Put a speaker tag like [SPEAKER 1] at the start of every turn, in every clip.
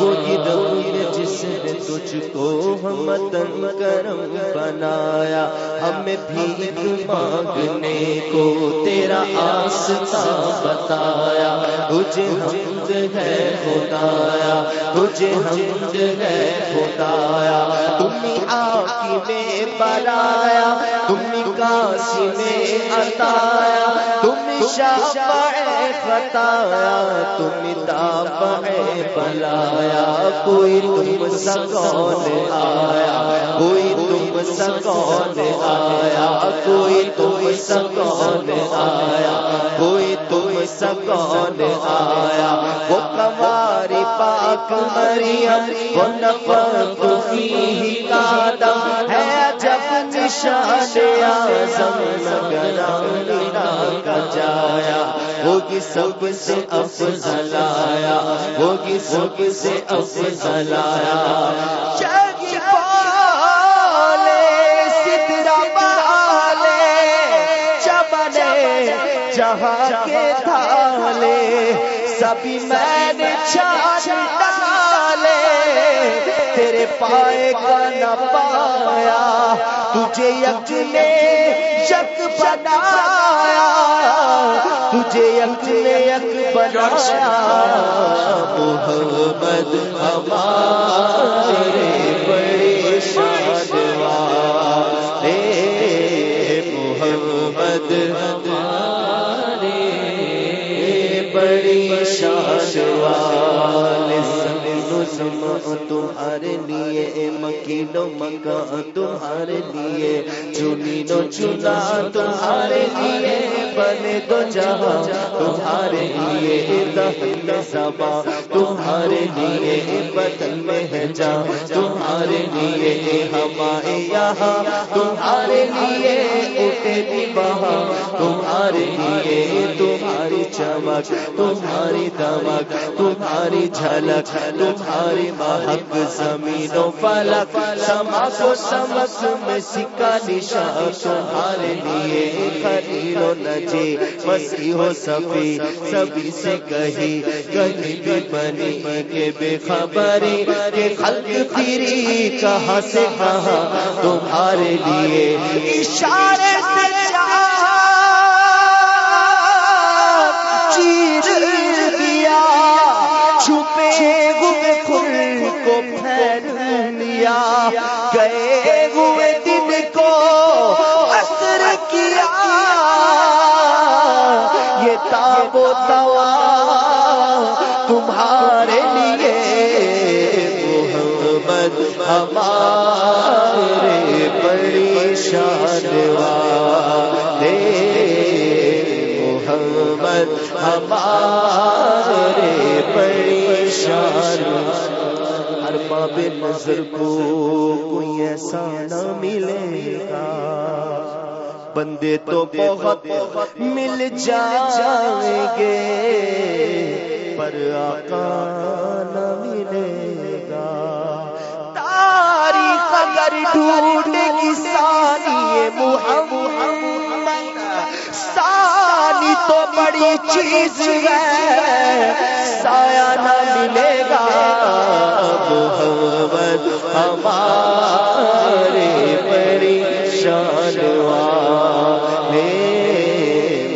[SPEAKER 1] وہی رویر جس نے تجھ کو تن کرم بنایا۔ ہمیں بھی مانگنے کو تیرا آستا بتایا۔ تجھے حمد ہے خدایا، تجھے حمد ہے خدایا۔ تم آکی میں بلایا تم کاسی میں اتایا تم شافع خطایا تم دافع بلایا، کوئی تم سکون آیا، کوئی تم سکون آیا، کوئی تم سکون آیا، کوئی تم سکون آیا۔ وہ کماری پاک مریم، وہ نفت فیہ قادم ہے۔ جب نشان آزم نگرانینا کا جایا ہوگی سب سے افضل آیا، ہوگی سب سے افضل آیا۔ جہاں کے تھالے، سبھی میں نے ڈالے تیرے پائے کا نہ پایا، تجھے یک نے یک بنایا، تجھے یک نے یک بنایا۔ محمد ہمارے بڑے شاد تمہارے لیے مکینو مکا تمہارے لیے۔ چنی نو چنا تمہارے لیے، بنے دو جہاں تمہارے لیے۔ دہن سبا تمہارے لیے بدن میں ہے جا تمہارے لیے۔ ہمارے یہاں تمہارے لیے، اٹھے بھی وہاں تمہارے لیے۔ تمہاری چمک، تمہاری دمک، تمہاری جھلک، تمہاری مہک زمین و فلک سما کو سمک میں سکا نشان تمہارے لیے خلیل و نجی مسیح و صفی، سبھی سے کہی کہیں بھی بنی کے بے خبری، کہ خلق پھری کہاں سے کہاں تمہارے لیے۔ اشارے سے چیر دیا چھپے ہوئے پھول کو پھیل لیا۔ گئے ہوئے دن کو اثر کیا۔ یہ تاب و توا تمہارے لیے محمد ہمارے پریشان محمد، ہمارے بڑی شان ارباب نظر کو کوئی ایسا نہ ملے گا۔ بندے تو بہت مل جائیں گے، پر آقا نہ ملے گا۔ تاریخ اگر ڈھونڈے گی سانی محمد بڑی چیز ہے، سایہ نہ ملے گا۔ محمد ہمارے بڑی شان والے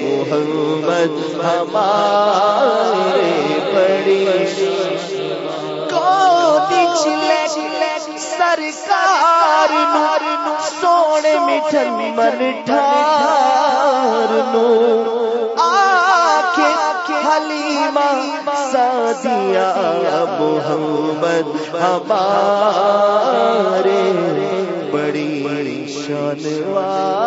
[SPEAKER 1] محمد ہمارے بڑی سرکار نور سونے میٹھن من ٹھار سادیا محمد ہمارے بڑی بڑی شانوا